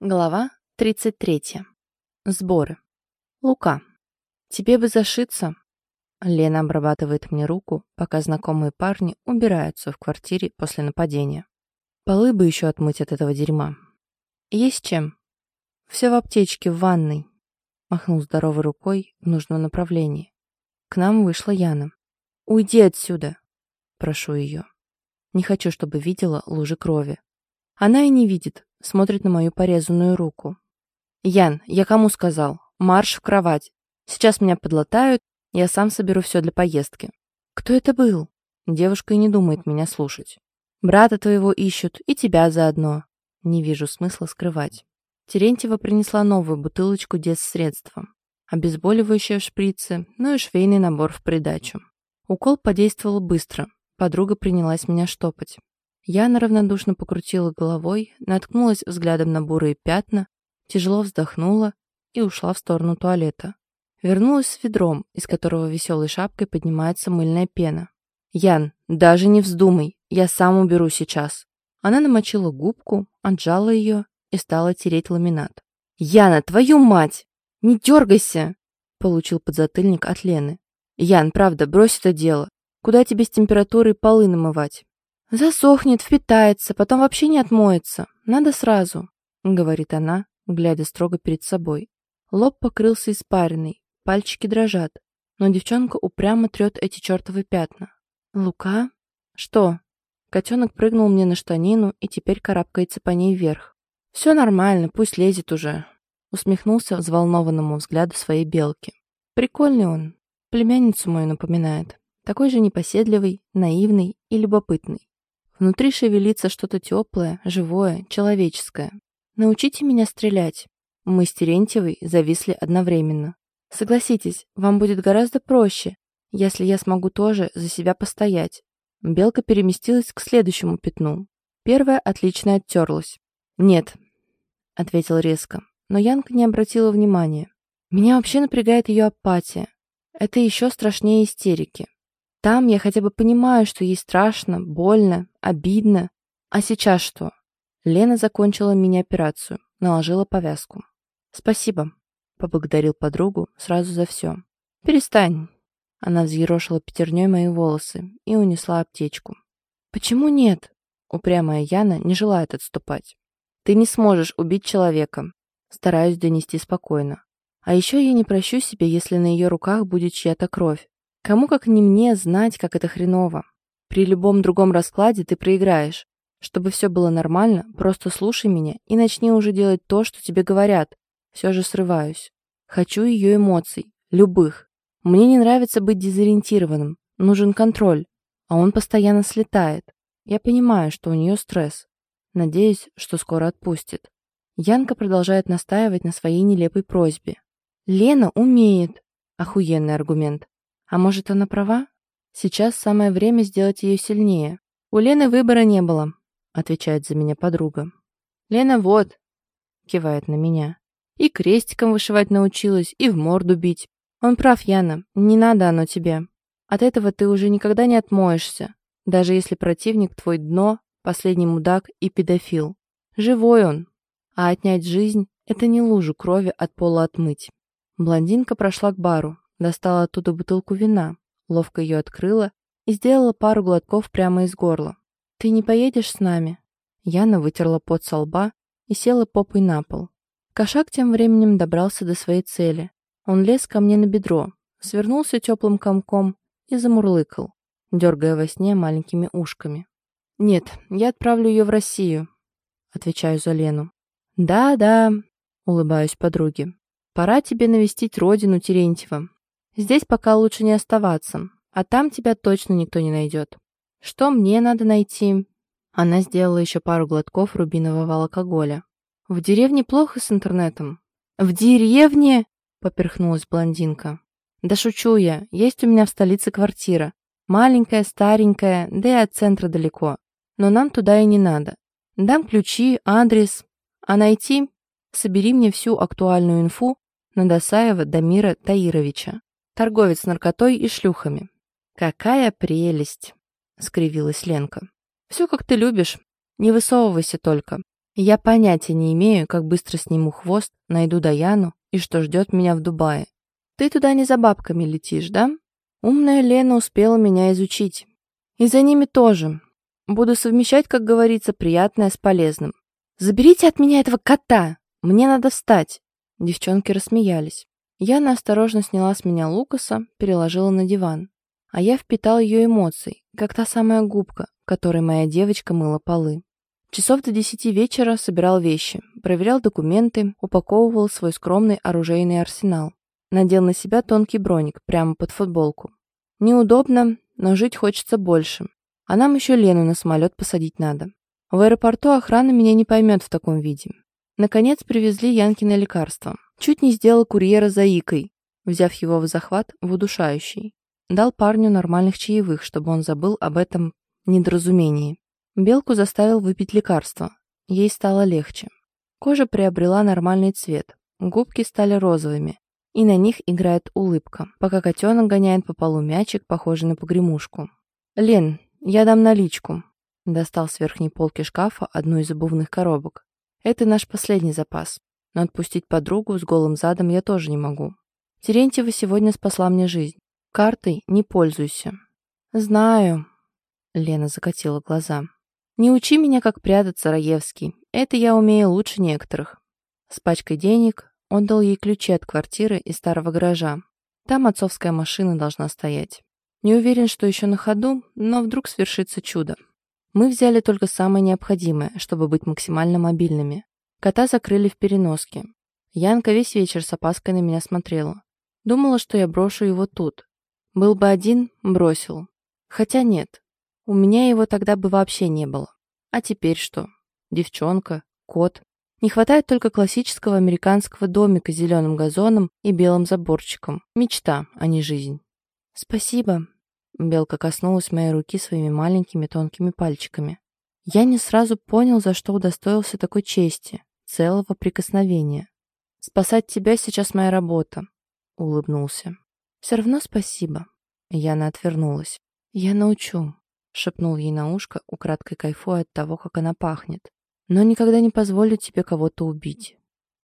Глава 33. Сборы. Лука. Тебе бы зашиться. Лена обрабатывает мне руку, пока знакомые парни убираются в квартире после нападения. Полы бы еще отмыть от этого дерьма. Есть чем. Все в аптечке, в ванной. Махнул здоровой рукой в нужном направлении. К нам вышла Яна. «Уйди отсюда!» Прошу ее. Не хочу, чтобы видела лужи крови. Она и не видит, смотрит на мою порезанную руку. «Ян, я кому сказал? Марш в кровать. Сейчас меня подлатают, я сам соберу все для поездки». «Кто это был?» Девушка и не думает меня слушать. «Брата твоего ищут, и тебя заодно». Не вижу смысла скрывать. Терентьева принесла новую бутылочку детсредством. Обезболивающее в шприце, ну и швейный набор в придачу. Укол подействовал быстро. Подруга принялась меня штопать. Яна равнодушно покрутила головой, наткнулась взглядом на бурые пятна, тяжело вздохнула и ушла в сторону туалета. Вернулась с ведром, из которого веселой шапкой поднимается мыльная пена. «Ян, даже не вздумай, я сам уберу сейчас». Она намочила губку, отжала ее и стала тереть ламинат. «Яна, твою мать! Не дергайся!» Получил подзатыльник от Лены. «Ян, правда, брось это дело. Куда тебе с температурой полы намывать?» «Засохнет, впитается, потом вообще не отмоется. Надо сразу», — говорит она, глядя строго перед собой. Лоб покрылся испариной, пальчики дрожат, но девчонка упрямо трет эти чертовы пятна. «Лука?» «Что?» Котенок прыгнул мне на штанину и теперь карабкается по ней вверх. «Все нормально, пусть лезет уже», — усмехнулся взволнованному взгляду своей белки. «Прикольный он. Племянницу мою напоминает. Такой же непоседливый, наивный и любопытный. Внутри шевелится что-то теплое, живое, человеческое. Научите меня стрелять. Мы с Терентьевой зависли одновременно. Согласитесь, вам будет гораздо проще, если я смогу тоже за себя постоять. Белка переместилась к следующему пятну. Первая отлично оттерлась. «Нет», — ответил резко, но Янка не обратила внимания. «Меня вообще напрягает ее апатия. Это еще страшнее истерики. Там я хотя бы понимаю, что ей страшно, больно, обидно. А сейчас что? Лена закончила мини-операцию, наложила повязку. «Спасибо», — поблагодарил подругу сразу за все. «Перестань». Она взъерошила пятерней мои волосы и унесла аптечку. «Почему нет?» Упрямая Яна не желает отступать. «Ты не сможешь убить человека», стараюсь донести спокойно. А еще я не прощу себе, если на ее руках будет чья-то кровь. Кому как не мне знать, как это хреново. При любом другом раскладе ты проиграешь. Чтобы все было нормально, просто слушай меня и начни уже делать то, что тебе говорят. Все же срываюсь. Хочу ее эмоций. Любых. Мне не нравится быть дезориентированным. Нужен контроль. А он постоянно слетает. Я понимаю, что у нее стресс. Надеюсь, что скоро отпустит. Янка продолжает настаивать на своей нелепой просьбе. Лена умеет. Охуенный аргумент. А может, она права? Сейчас самое время сделать ее сильнее. У Лены выбора не было, отвечает за меня подруга. Лена вот, кивает на меня. И крестиком вышивать научилась, и в морду бить. Он прав, Яна, не надо оно тебе. От этого ты уже никогда не отмоешься, даже если противник твой дно, последний мудак и педофил. Живой он. А отнять жизнь — это не лужу крови от пола отмыть. Блондинка прошла к бару, Достала оттуда бутылку вина, ловко ее открыла и сделала пару глотков прямо из горла. «Ты не поедешь с нами?» Яна вытерла пот со лба и села попой на пол. Кошак тем временем добрался до своей цели. Он лез ко мне на бедро, свернулся теплым комком и замурлыкал, дергая во сне маленькими ушками. «Нет, я отправлю ее в Россию», — отвечаю за Лену. «Да-да», — улыбаюсь подруге. «Пора тебе навестить родину Терентьева. Здесь пока лучше не оставаться, а там тебя точно никто не найдет. Что мне надо найти?» Она сделала еще пару глотков рубинового алкоголя. «В деревне плохо с интернетом?» «В деревне?» — поперхнулась блондинка. «Да шучу я. Есть у меня в столице квартира. Маленькая, старенькая, да и от центра далеко. Но нам туда и не надо. Дам ключи, адрес. А найти? Собери мне всю актуальную инфу на Досаева Дамира Таировича. Торговец наркотой и шлюхами. «Какая прелесть!» — скривилась Ленка. «Все, как ты любишь. Не высовывайся только. Я понятия не имею, как быстро сниму хвост, найду Даяну и что ждет меня в Дубае. Ты туда не за бабками летишь, да? Умная Лена успела меня изучить. И за ними тоже. Буду совмещать, как говорится, приятное с полезным. Заберите от меня этого кота! Мне надо встать!» Девчонки рассмеялись. Яна осторожно сняла с меня Лукаса, переложила на диван. А я впитал ее эмоций, как та самая губка, которой моя девочка мыла полы. Часов до десяти вечера собирал вещи, проверял документы, упаковывал свой скромный оружейный арсенал. Надел на себя тонкий броник прямо под футболку. Неудобно, но жить хочется больше. А нам еще Лену на самолет посадить надо. В аэропорту охрана меня не поймет в таком виде. Наконец привезли Янкино лекарство. Чуть не сделал курьера заикой, взяв его в захват в удушающий. Дал парню нормальных чаевых, чтобы он забыл об этом недоразумении. Белку заставил выпить лекарство. Ей стало легче. Кожа приобрела нормальный цвет. Губки стали розовыми. И на них играет улыбка, пока котенок гоняет по полу мячик, похожий на погремушку. «Лен, я дам наличку», — достал с верхней полки шкафа одну из обувных коробок. «Это наш последний запас, но отпустить подругу с голым задом я тоже не могу. Терентьева сегодня спасла мне жизнь. Картой не пользуйся». «Знаю», — Лена закатила глаза. Не учи меня, как прятаться, Раевский. Это я умею лучше некоторых. С пачкой денег он дал ей ключи от квартиры и старого гаража. Там отцовская машина должна стоять. Не уверен, что еще на ходу, но вдруг свершится чудо. Мы взяли только самое необходимое, чтобы быть максимально мобильными. Кота закрыли в переноске. Янка весь вечер с опаской на меня смотрела. Думала, что я брошу его тут. Был бы один, бросил. Хотя нет, у меня его тогда бы вообще не было. А теперь что? Девчонка, кот. Не хватает только классического американского домика с зеленым газоном и белым заборчиком. Мечта, а не жизнь. Спасибо. Белка коснулась моей руки своими маленькими тонкими пальчиками. Я не сразу понял, за что удостоился такой чести, целого прикосновения. «Спасать тебя сейчас моя работа», — улыбнулся. «Все равно спасибо». Яна отвернулась. «Я научу шепнул ей на ушко, украдкой кайфуя от того, как она пахнет. «Но никогда не позволю тебе кого-то убить.